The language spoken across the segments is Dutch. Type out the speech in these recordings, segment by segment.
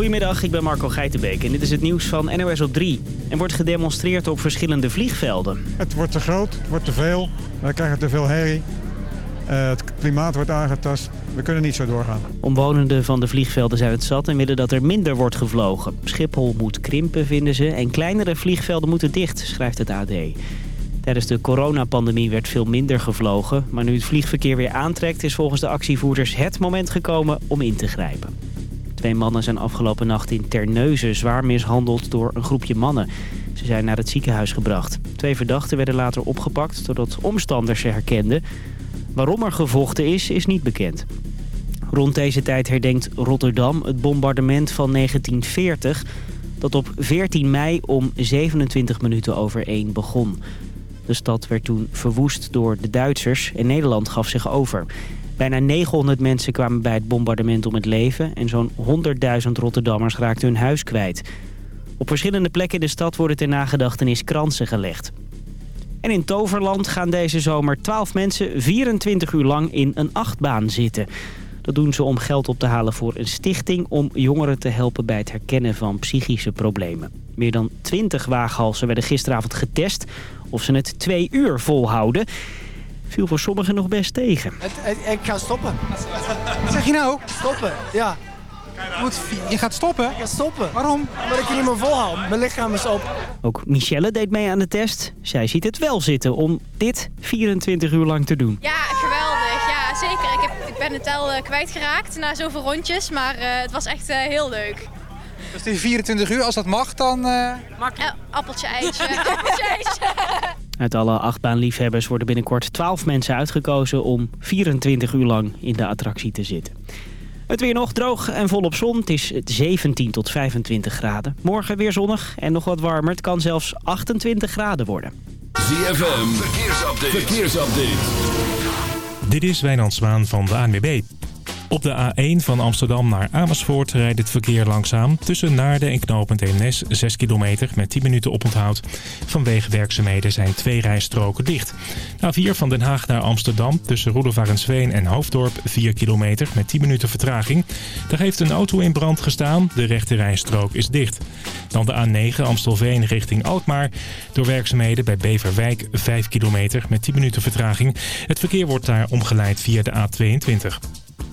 Goedemiddag, ik ben Marco Geitenbeek en dit is het nieuws van NOS op 3. Er wordt gedemonstreerd op verschillende vliegvelden. Het wordt te groot, het wordt te veel. We krijgen te veel herrie. Uh, het klimaat wordt aangetast. We kunnen niet zo doorgaan. Omwonenden van de vliegvelden zijn het zat en willen dat er minder wordt gevlogen. Schiphol moet krimpen, vinden ze. En kleinere vliegvelden moeten dicht, schrijft het AD. Tijdens de coronapandemie werd veel minder gevlogen. Maar nu het vliegverkeer weer aantrekt... is volgens de actievoerders het moment gekomen om in te grijpen. Twee mannen zijn afgelopen nacht in Terneuzen zwaar mishandeld door een groepje mannen. Ze zijn naar het ziekenhuis gebracht. Twee verdachten werden later opgepakt doordat omstanders ze herkenden. Waarom er gevochten is, is niet bekend. Rond deze tijd herdenkt Rotterdam het bombardement van 1940... dat op 14 mei om 27 minuten over 1 begon. De stad werd toen verwoest door de Duitsers en Nederland gaf zich over. Bijna 900 mensen kwamen bij het bombardement om het leven... en zo'n 100.000 Rotterdammers raakten hun huis kwijt. Op verschillende plekken in de stad worden ter nagedachtenis kransen gelegd. En in Toverland gaan deze zomer 12 mensen 24 uur lang in een achtbaan zitten. Dat doen ze om geld op te halen voor een stichting om jongeren te helpen bij het herkennen van psychische problemen. Meer dan 20 waaghalsen werden gisteravond getest of ze het twee uur volhouden. Viel voor sommigen nog best tegen. Ik ga stoppen. Wat zeg je nou? Stoppen, ja. Je gaat stoppen? Ik ga stoppen. Waarom? Omdat ik het niet meer volhoud. Mijn lichaam is op. Ook Michelle deed mee aan de test. Zij ziet het wel zitten om dit 24 uur lang te doen. Ja, geweldig. Ja, zeker. Ik, heb, ik ben het tel uh, kwijtgeraakt na zoveel rondjes. Maar uh, het was echt uh, heel leuk. Dus die 24 uur, als dat mag, dan... Uh... appeltje, eitje. appeltje, eitje. Uit alle achtbaanliefhebbers worden binnenkort 12 mensen uitgekozen om 24 uur lang in de attractie te zitten. Het weer nog droog en volop zon. Het is 17 tot 25 graden. Morgen weer zonnig en nog wat warmer. Het kan zelfs 28 graden worden. ZFM, verkeersupdate. verkeersupdate. Dit is Wijnand Zwaan van de ANWB. Op de A1 van Amsterdam naar Amersfoort rijdt het verkeer langzaam. Tussen Naarden en knooppunt Eemnes 6 kilometer met 10 minuten oponthoud. Vanwege werkzaamheden zijn twee rijstroken dicht. A4 van Den Haag naar Amsterdam tussen Roelofarensveen en Hoofddorp 4 kilometer met 10 minuten vertraging. Daar heeft een auto in brand gestaan. De rechte rijstrook is dicht. Dan de A9 Amstelveen richting Alkmaar. Door werkzaamheden bij Beverwijk 5 kilometer met 10 minuten vertraging. Het verkeer wordt daar omgeleid via de A22.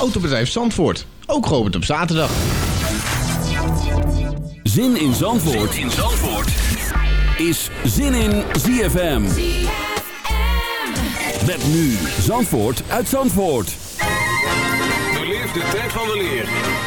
Autobedrijf Zandvoort. Ook geopend op zaterdag. Zin in Zandvoort, zin in Zandvoort. is Zin in ZFM. Met nu Zandvoort uit Zandvoort. Beleef de tijd van de leer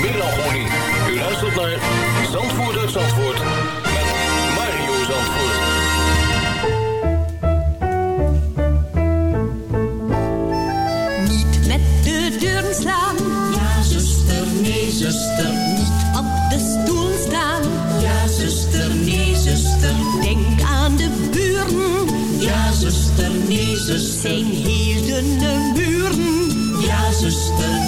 melancholie. U luistert naar Zandvoort uit Zandvoort met Mario Zandvoort. Niet met de deuren slaan. Ja, zuster, nee, zuster. Niet op de stoel staan. Ja, zuster, nee, zuster. Denk aan de buren. Ja, zuster, nee, zuster. Zijn heel dunne muren. Ja, zuster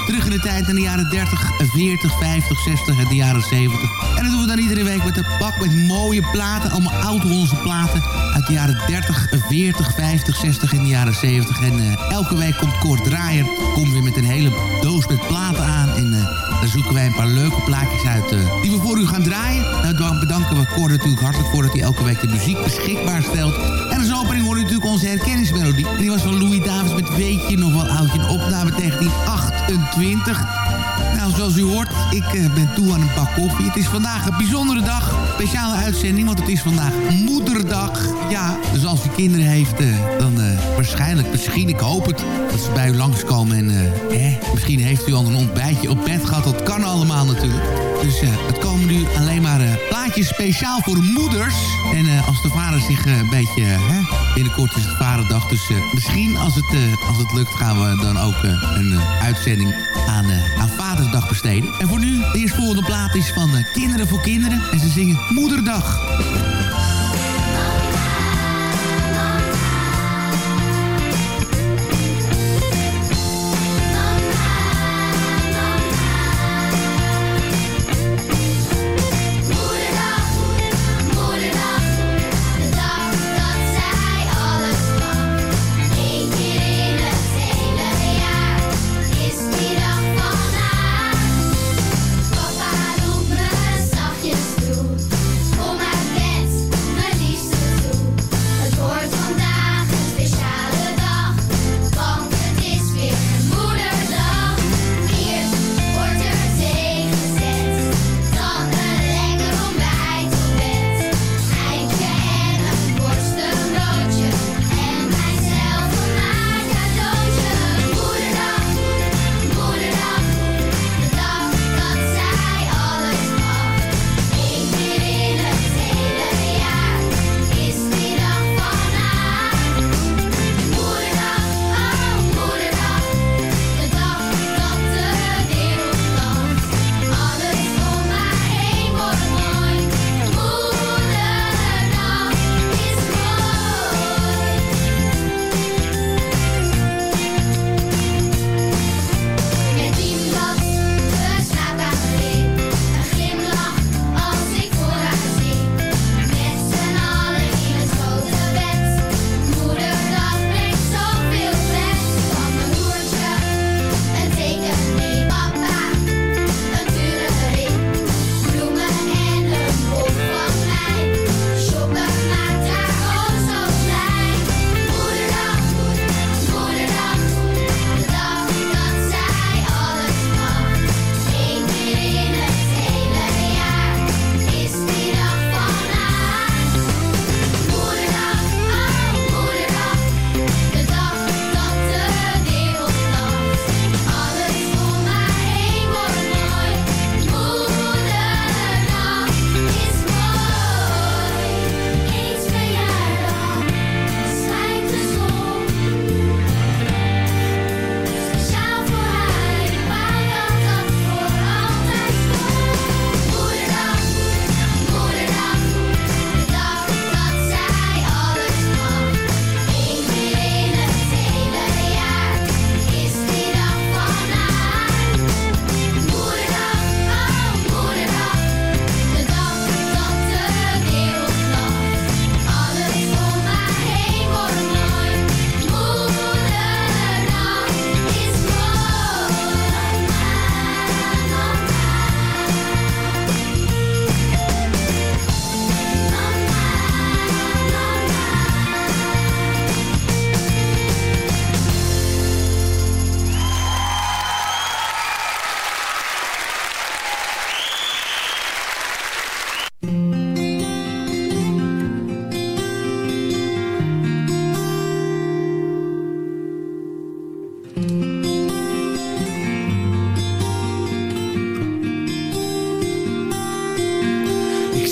Terug in de tijd in de jaren 30, 40, 50, 60 en de jaren 70. En dat doen we dan iedere week met een pak met mooie platen, allemaal oud-Hollandse platen uit de jaren 30, 40, 50, 60 en de jaren 70. En uh, elke week komt Kort Draaier, komt weer met een hele doos met platen aan en... Uh, daar zoeken wij een paar leuke plaatjes uit uh, die we voor u gaan draaien. Nou, dan bedanken we Cor natuurlijk hartelijk voor dat hij elke week de muziek beschikbaar stelt. En als opening u natuurlijk onze herkenningsmelodie. En die was van Louis Davids met Weet je nog wel oudje. Een opname 1928. Nou, zoals u hoort, ik uh, ben toe aan een bak koffie. Het is vandaag een bijzondere dag. Speciale uitzending, want het is vandaag moederdag. Ja, dus als u kinderen heeft, uh, dan uh, waarschijnlijk, misschien, ik hoop het, dat ze bij u langskomen. En hè, misschien heeft u al een ontbijtje op bed gehad. Dat kan allemaal natuurlijk. Dus het komen nu alleen maar plaatjes speciaal voor de moeders. En als de vader zich een beetje... binnenkort is het vaderdag, dus misschien als het, als het lukt... gaan we dan ook een uitzending aan, aan Vadersdag besteden. En voor nu, de eerstvolgende plaat is van Kinderen voor Kinderen. En ze zingen Moederdag.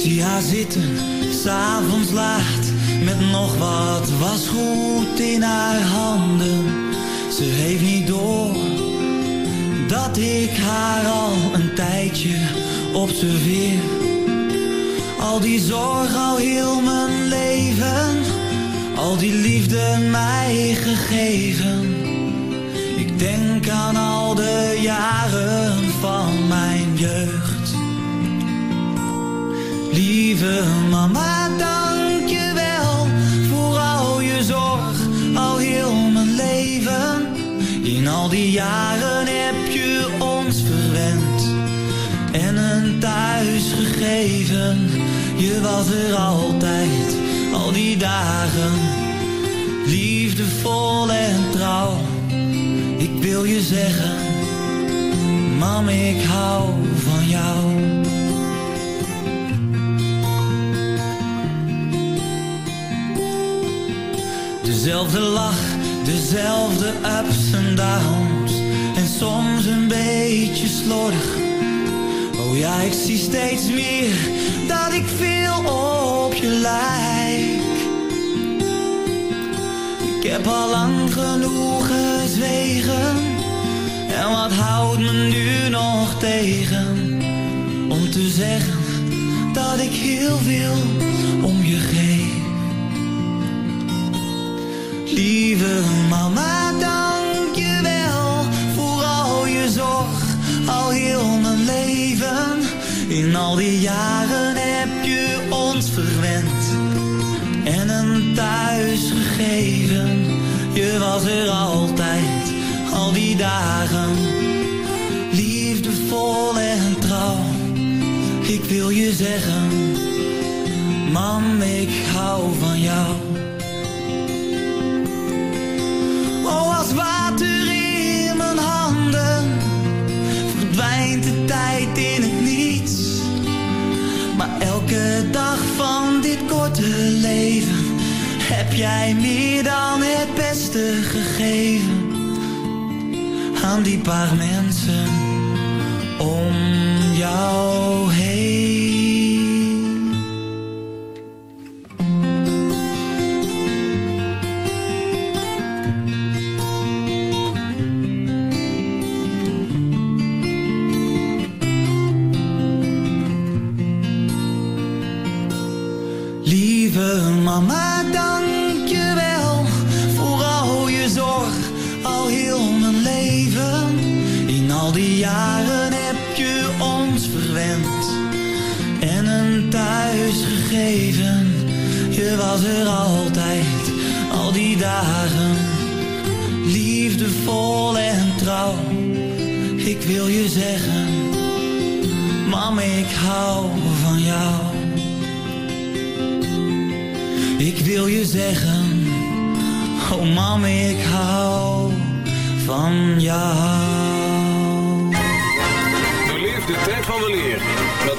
Zie haar zitten, s'avonds laat, met nog wat wasgoed in haar handen. Ze heeft niet door dat ik haar al een tijdje observeer. Al die zorg al heel mijn leven, al die liefde mij gegeven. Ik denk aan al de jaren van mijn jeugd. Mama, dank je wel voor al je zorg, al heel mijn leven. In al die jaren heb je ons verwend en een thuis gegeven. Je was er altijd, al die dagen, liefdevol en trouw. Ik wil je zeggen, mam, ik hou van jou. Dezelfde lach, dezelfde ups en downs. En soms een beetje slordig. Oh ja, ik zie steeds meer dat ik veel op je lijk. Ik heb al lang genoeg gezwegen. En wat houdt me nu nog tegen? Om te zeggen dat ik heel veel om je geef. Lieve mama, dank je wel voor al je zorg, al heel mijn leven. In al die jaren heb je ons verwend en een thuis gegeven. Je was er altijd, al die dagen, liefdevol en trouw. Ik wil je zeggen, mam, ik hou van jou. Jij meer dan het beste gegeven aan die paar mensen om jou wil je zeggen, mam, ik hou van jou. Ik wil je zeggen, oh mam, ik hou van jou.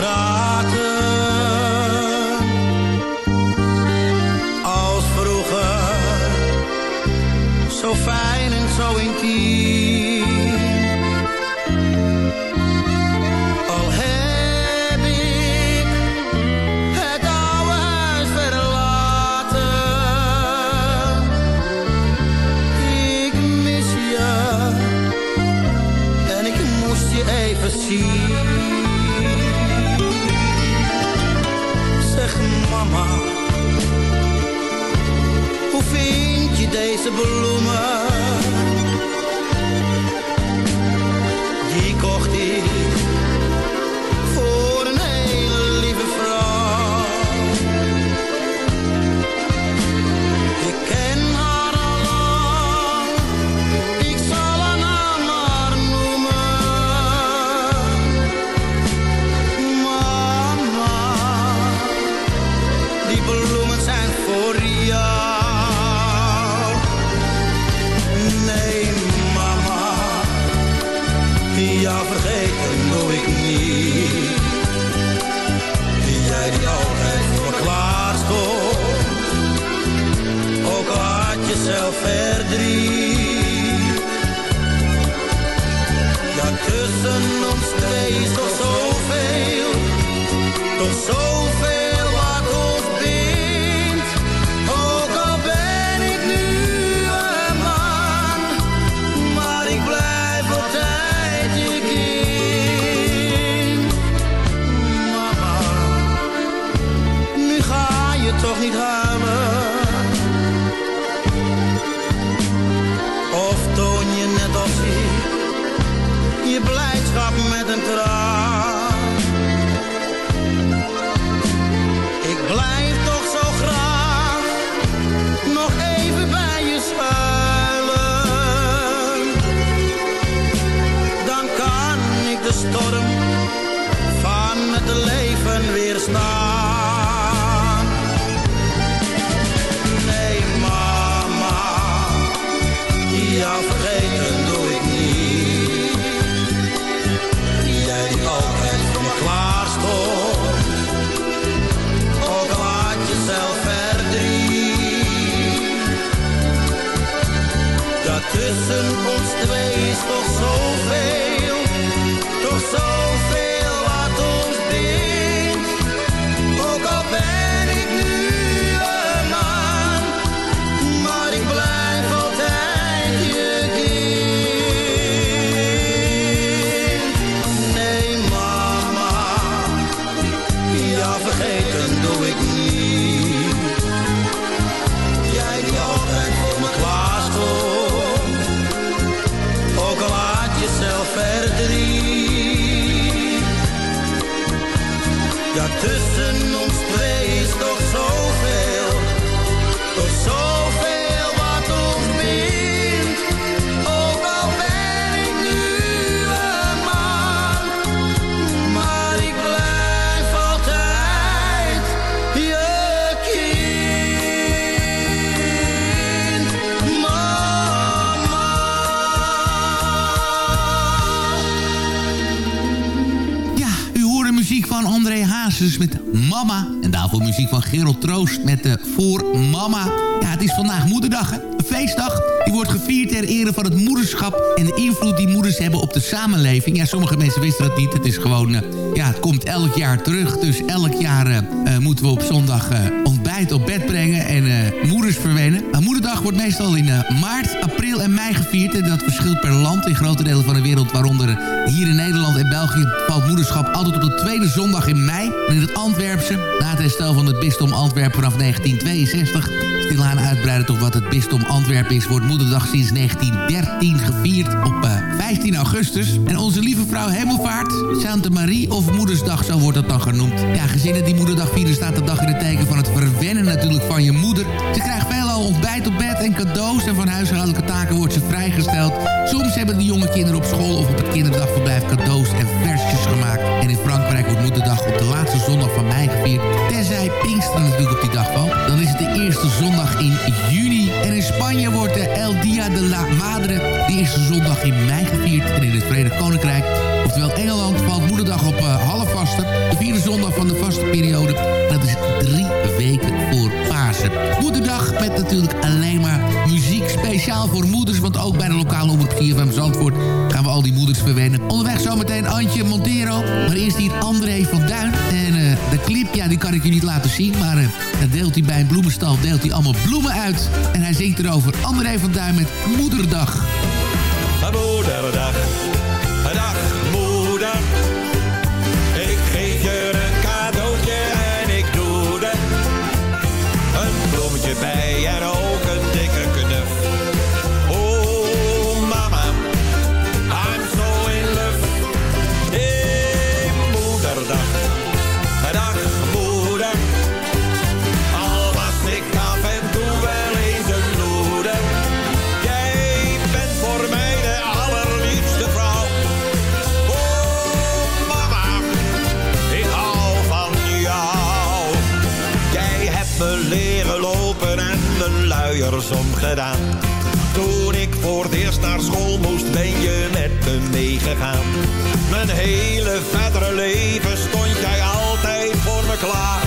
praten. Als vroeger, zo fijn en zo intiem. Al heb ik het oude huis verlaten. Ik mis je en ik moest je even zien. te bloemen muziek van Gerald Troost met de Voor Mama. Ja, het is vandaag moederdag? Een feestdag. Die wordt gevierd ter ere van het moederschap... en de invloed die moeders hebben op de samenleving. Ja, sommige mensen wisten dat niet. Het is gewoon... eh, ja, het komt elk jaar terug. Dus elk jaar eh, eh, moeten we op zondag eh, ontbijt op bed brengen... en eh, moeders verwennen. Maar moederdag wordt meestal in eh, maart, april en mei gevierd. En dat verschilt per land in grote delen van de wereld... waaronder eh, hier in Nederland en België valt moederschap altijd op de tweede zondag in mei. En in het Antwerpse, na het herstel van het bisdom Antwerpen vanaf 1962... stilaan uitbreiden tot wat het bisdom Antwerpen is... wordt moederdag sinds 1913 gevierd op eh, 15 augustus. En onze lieve vrouw Hemelvaart, Santa Marie of Moedersdag, zo wordt dat dan genoemd. Ja, gezinnen die moederdag vieren staat de dag in het teken van het verwennen natuurlijk van je moeder. Ze krijgt ontbijt op bed en cadeaus... en van huishoudelijke taken wordt ze vrijgesteld. Soms hebben de jonge kinderen op school of op het kinderdagverblijf cadeaus en versjes gemaakt. En in Frankrijk wordt moederdag op de laatste zondag van mei gevierd. Tenzij Pinksteren natuurlijk op die dag valt. Dan is het de eerste zondag in juni. En in Spanje wordt de El Dia de la Madre de eerste zondag in mei gevierd. En in het Verenigd Koninkrijk, oftewel Engeland, valt moederdag op uh, half De vierde zondag van de vaste periode. Dat is drie weken voor Pasen. Moederdag met natuurlijk alleen maar muziek speciaal voor moeders. Want ook bij de lokale omroep van Zandvoort gaan we al die moeders verwennen. Onderweg zometeen Antje Montero. Maar eerst hier André van Duin. En uh, de clip, ja, die kan ik je niet laten zien. Maar uh, dat deelt hij bij een bloemenstal, deelt hij allemaal bloemen uit. En hij zingt erover André van Duin met Moederdag. Moederdag, Toen ik voor het eerst naar school moest, ben je met me meegegaan. Mijn hele verdere leven stond jij altijd voor me klaar.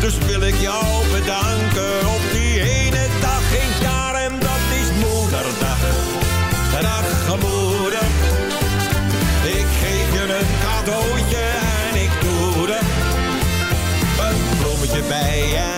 Dus wil ik jou bedanken op die ene dag in het jaar en dat is moederdag. Dag moeder, ik geef je een cadeautje en ik doe er een bloemetje bij.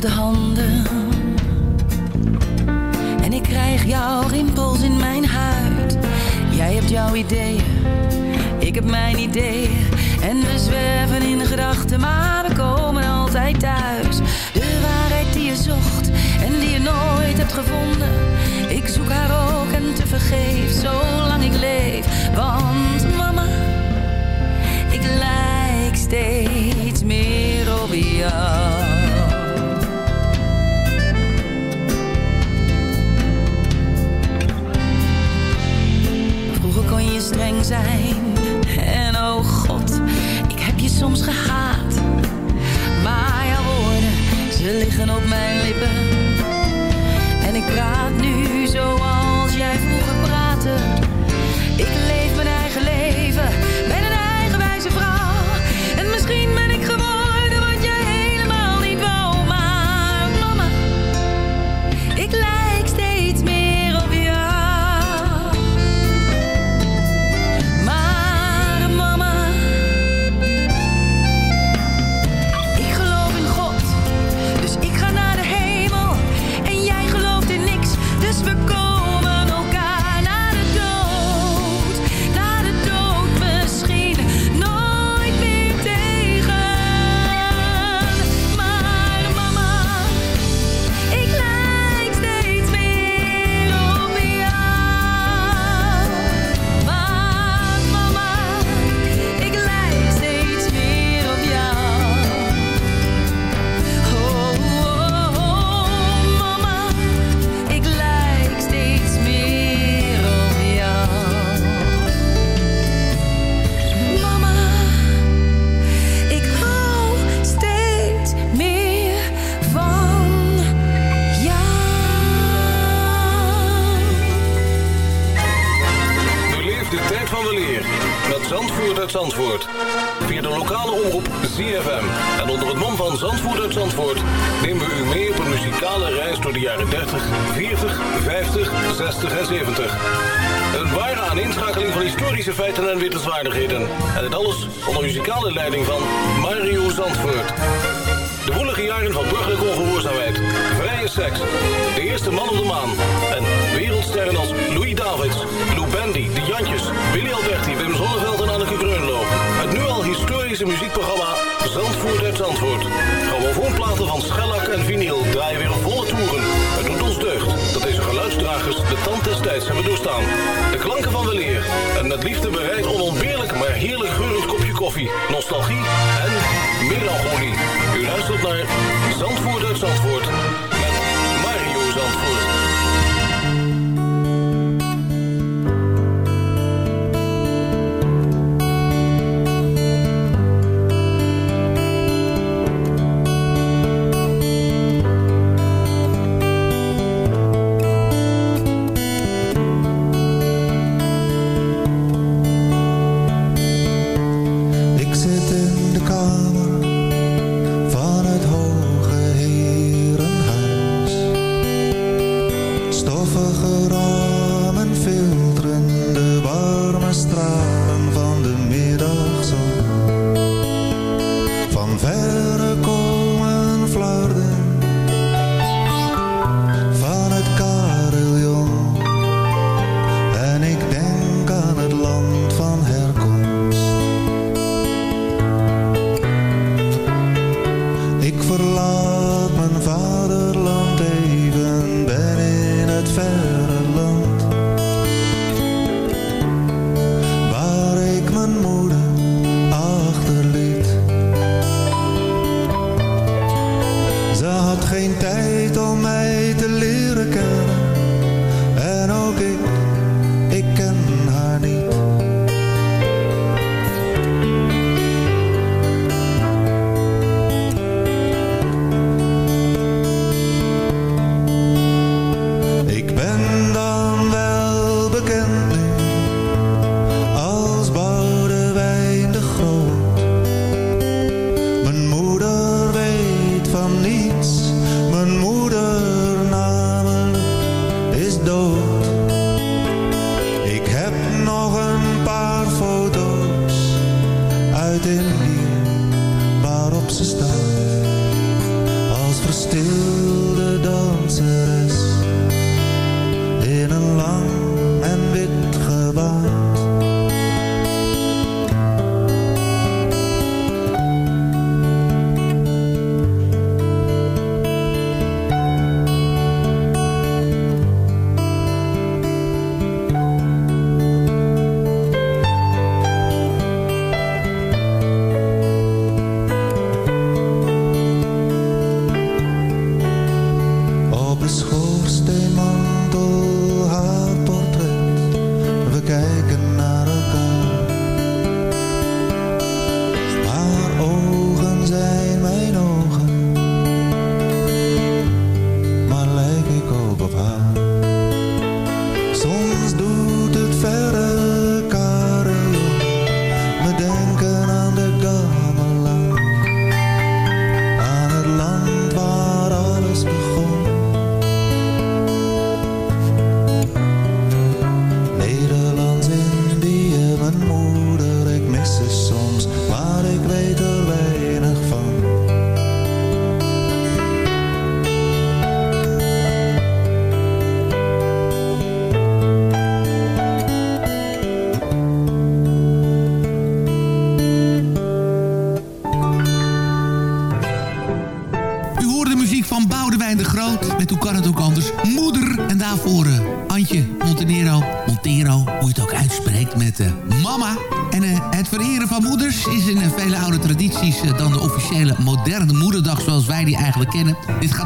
Dezelfde handen. En ik krijg jouw rimpels in mijn huid. Jij hebt jouw ideeën, ik heb mijn ideeën. En we zwerven in gedachten, maar we komen altijd thuis. De waarheid die je zocht en die je nooit hebt gevonden. Ik zoek haar ook en te vergeef, zolang ik leef. Want mama, ik lijk steeds meer op jou. Streng zijn en oh god, ik heb je soms gehaat. Maar jouw woorden, ze liggen op mijn lippen. En ik praat nu zoals jij vroeger praatte. Ik leef mijn eigen leven, ben een eigenwijze vrouw. En misschien ben als verstilde danseres.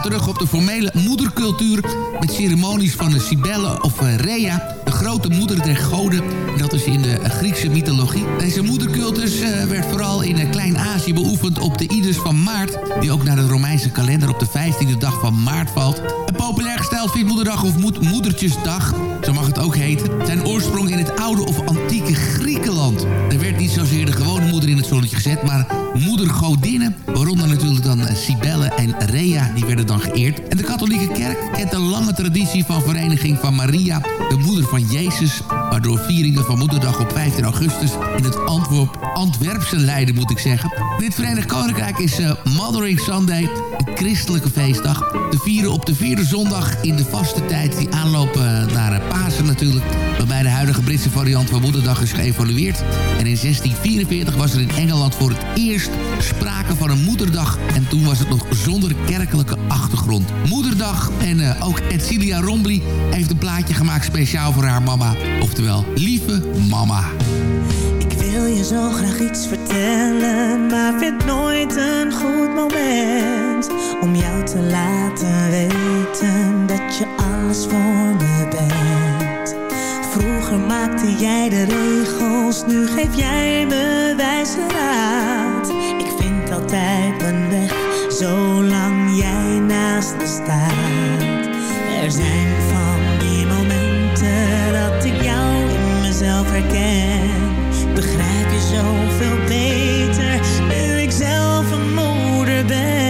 terug op de formele moedercultuur... met ceremonies van de of Rhea, de grote moeder der goden. Dat is in de Griekse mythologie. Deze moedercultus eh, werd vooral in eh, Klein-Azië beoefend op de Ides van maart... die ook naar de Romeinse kalender op de 15e dag van maart valt. En populair gesteld vindt Moederdag of Moedertjesdag, zo mag het ook heten... zijn oorsprong in het oude of antieke Griekenland. Er werd niet zozeer de gewone het gezet. Maar moeder Godinnen, waaronder natuurlijk dan eh, Sibelle en Rea, die werden dan geëerd. En de katholieke kerk kent een lange traditie van vereniging van Maria, de moeder van Jezus. Waardoor vieringen van moederdag op 15 augustus in het Antwerp, Antwerpse leiden, moet ik zeggen. Dit Verenigd Koninkrijk is uh, Mothering Sunday, christelijke feestdag. Te vieren op de vierde zondag in de vaste tijd die aanlopen naar Pasen natuurlijk. Waarbij de huidige Britse variant van moederdag is geëvalueerd. En in 1644 was er in Engeland voor het eerst sprake van een moederdag. En toen was het nog zonder kerkelijke achtergrond. Moederdag en uh, ook Edcilia Rombly heeft een plaatje gemaakt speciaal voor haar mama. Oftewel, lieve mama. Wil je zo graag iets vertellen, maar vind nooit een goed moment om jou te laten weten dat je alles voor me bent. Vroeger maakte jij de regels, nu geef jij me wijze raad. Ik vind altijd mijn weg, zolang jij naast me staat. Er zijn van die momenten dat ik jou in mezelf herken. Begrijp je zoveel beter, nu ik zelf een moeder ben.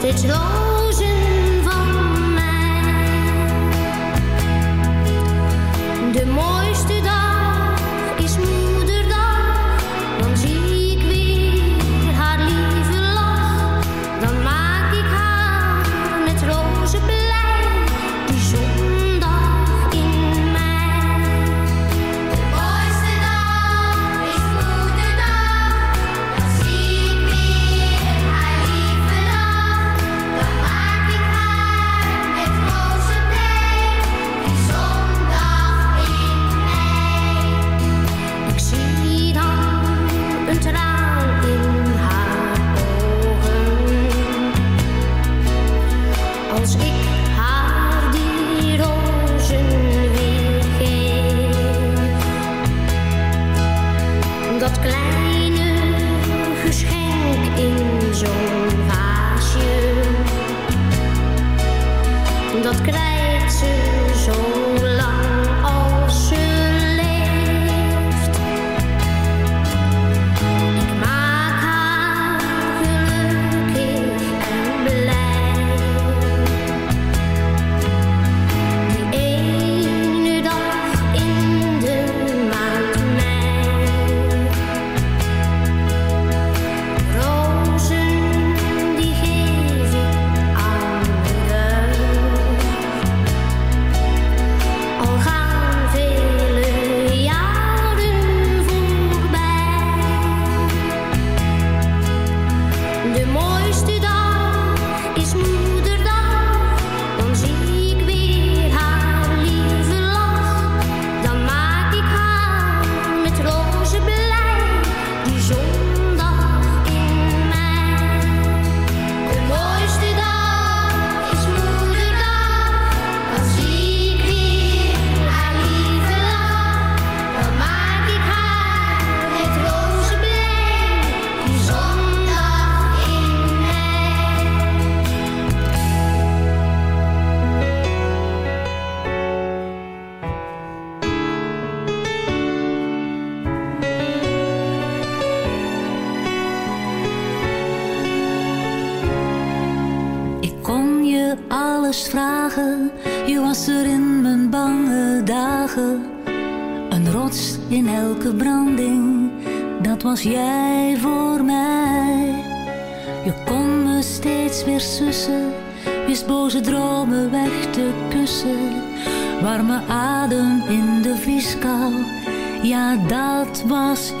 It's long. Dat was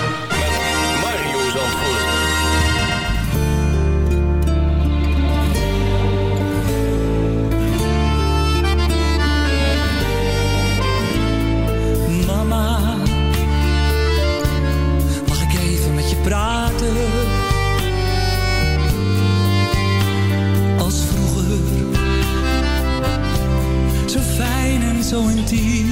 pienso en ti.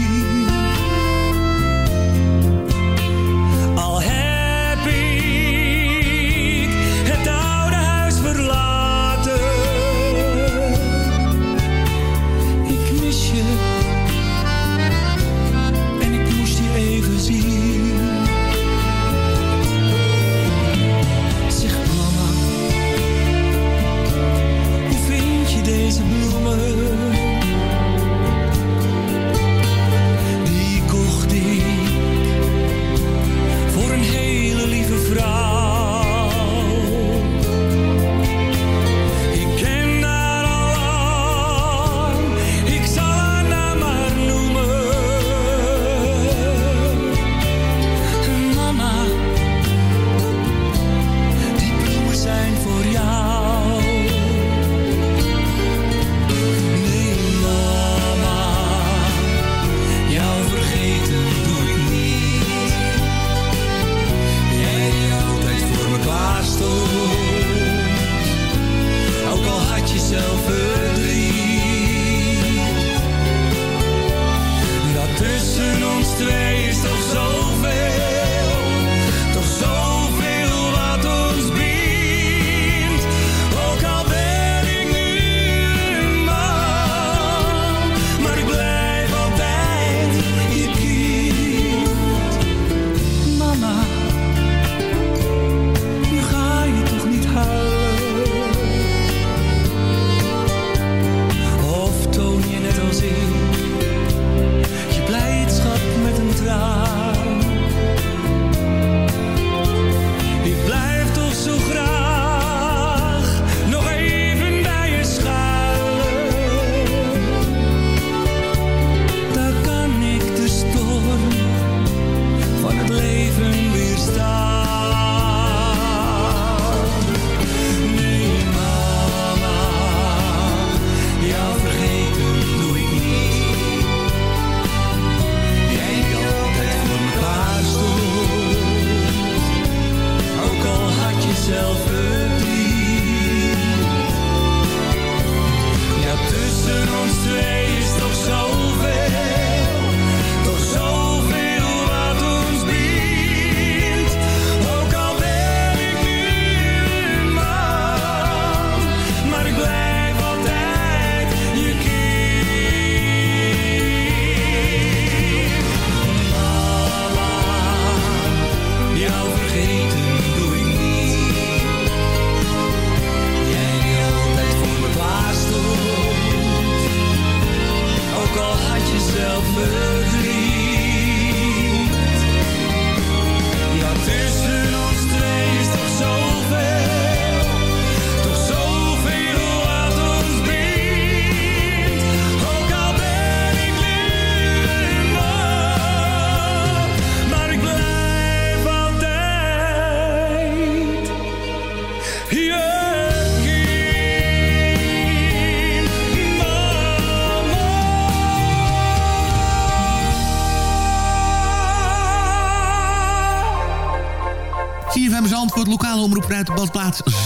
Vanuit de badplaats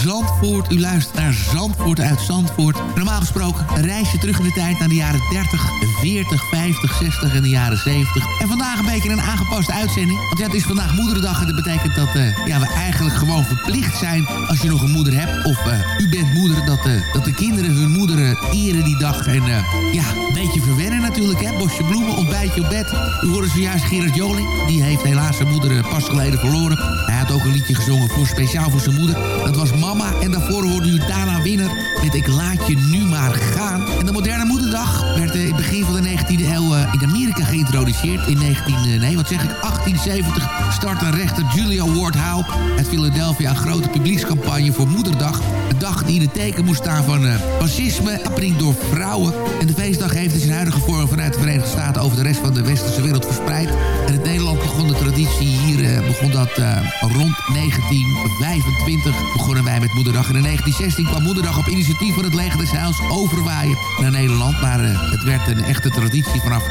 U luistert naar Zandvoort uit Zandvoort. Normaal gesproken een reisje terug in de tijd naar de jaren 30, 40, 50, 60 en de jaren 70. En vandaag een beetje een aangepaste uitzending. Want ja, het is vandaag moederdag en dat betekent dat uh, ja, we eigenlijk gewoon verplicht zijn... als je nog een moeder hebt of uh, u bent moeder... dat, uh, dat de kinderen hun moeder eren die dag. En ja, een beetje verwennen natuurlijk, hè. Bosje bloemen, ontbijtje op bed. U hoorde zojuist Gerard Joling. Die heeft helaas zijn moeder pas geleden verloren. Hij had ook een liedje gezongen voor speciaal voor zijn moeder. Dat was Mama. En daarvoor hoorde u Dana Winner met Ik laat je nu maar gaan. En de moderne moederdag werd in het begin van de 19e eeuw in Amerika geïntroduceerd. In 19, nee, wat zeg ik, 1870 startte rechter Julia Ward Howe uit Philadelphia een grote publiekscampagne voor Moederdag. Een dag die in het teken moest staan van uh, fascisme, door vrouwen. En de feestdag heeft in zijn huidige vorm vanuit de Verenigde Staten over de rest van de westerse wereld verspreid. En in Nederland begon de traditie hier, uh, begon dat rond 1925 begonnen wij met Moederdag. En in 1916 kwam Moederdag op initiatief van het leger des Heils overwaaien naar Nederland. Maar het werd een echte traditie vanaf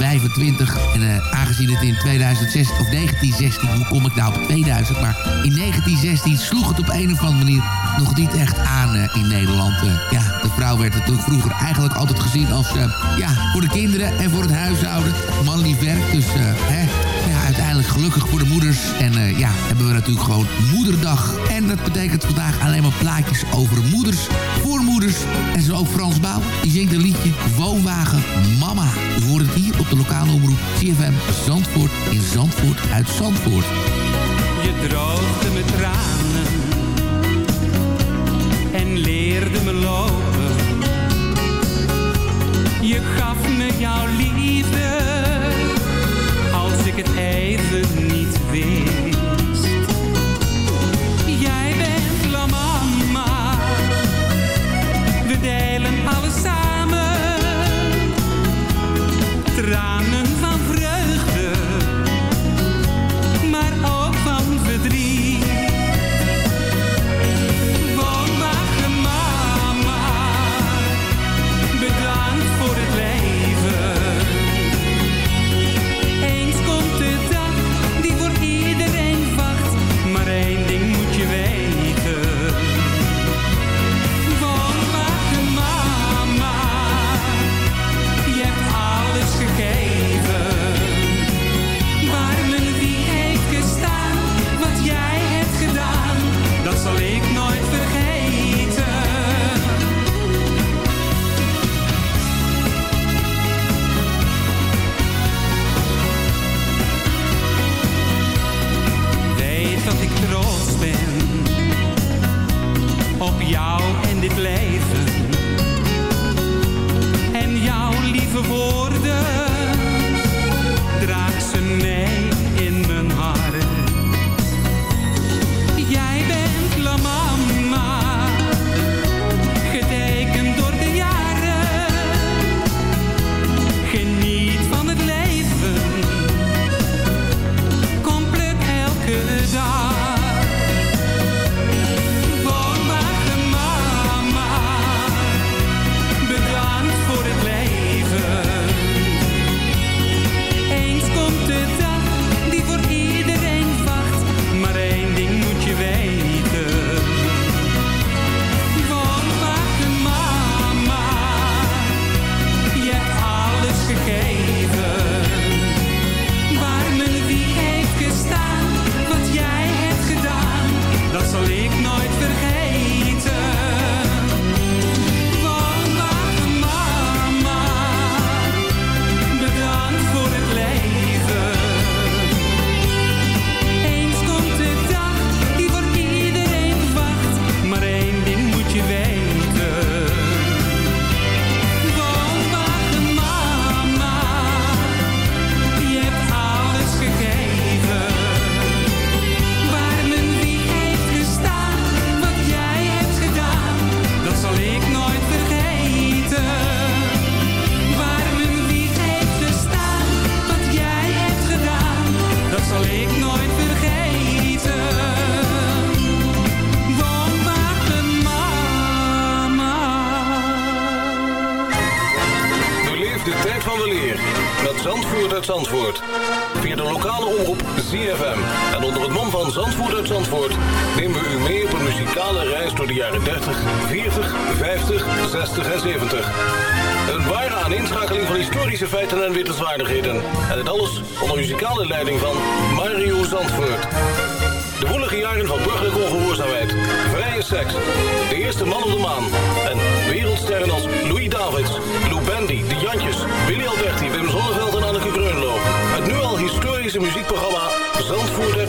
1925. En aangezien het in 2016 of 1916, hoe kom ik nou op 2000? Maar in 1916 sloeg het op een of andere manier nog niet echt aan uh, in Nederland. Uh, ja, de vrouw werd natuurlijk vroeger eigenlijk altijd gezien als... Ja, voor de kinderen en voor het huishouden. Mannelijk werk, dus hè, ja, uiteindelijk gelukkig voor de moeders. En ja, hebben we natuurlijk gewoon moederdag. En dat betekent vandaag alleen maar plaatjes over moeders, voor moeders. En zo ook Frans Bouw, die zingt een liedje Woonwagen Mama. U hoort het hier op de lokale omroep CFM Zandvoort in Zandvoort uit Zandvoort. Je droogde met tranen en leerde me lopen. Je gaf me jouw liefde,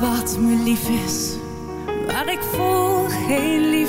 wat me lief is, waar ik voel geen liefde.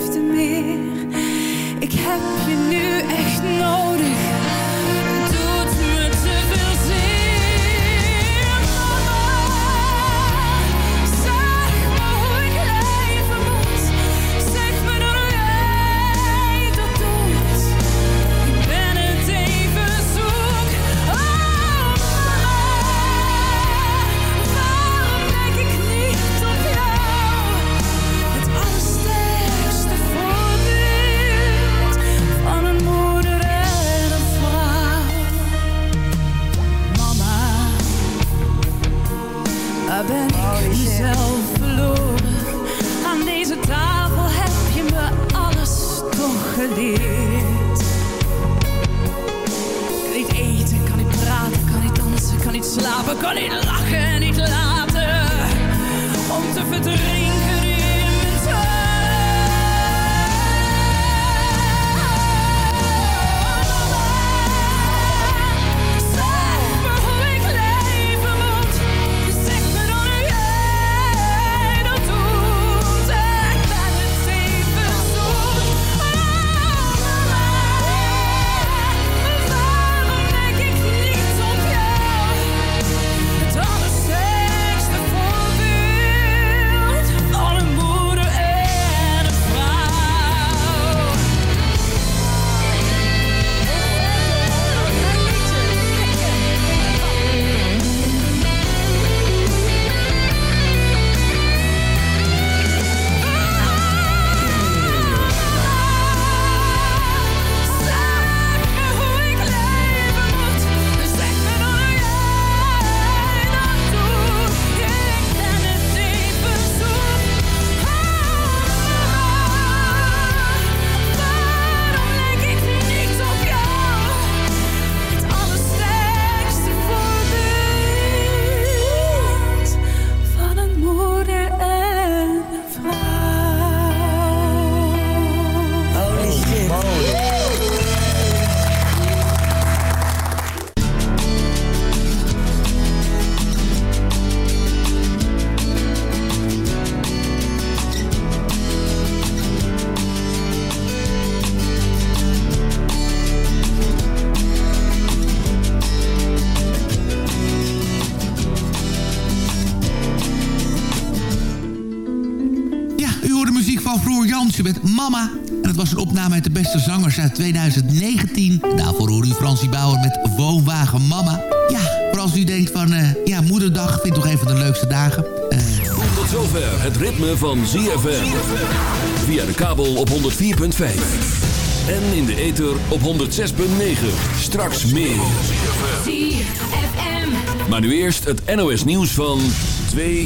2019. Daarvoor hoor u Fransie Bauer met Woonwagen Mama. Ja, voor als u denkt van, eh, ja, moederdag vindt toch een van de leukste dagen. Uh... Tot zover het ritme van ZFM. Via de kabel op 104.5. En in de ether op 106.9. Straks meer. Maar nu eerst het NOS nieuws van 2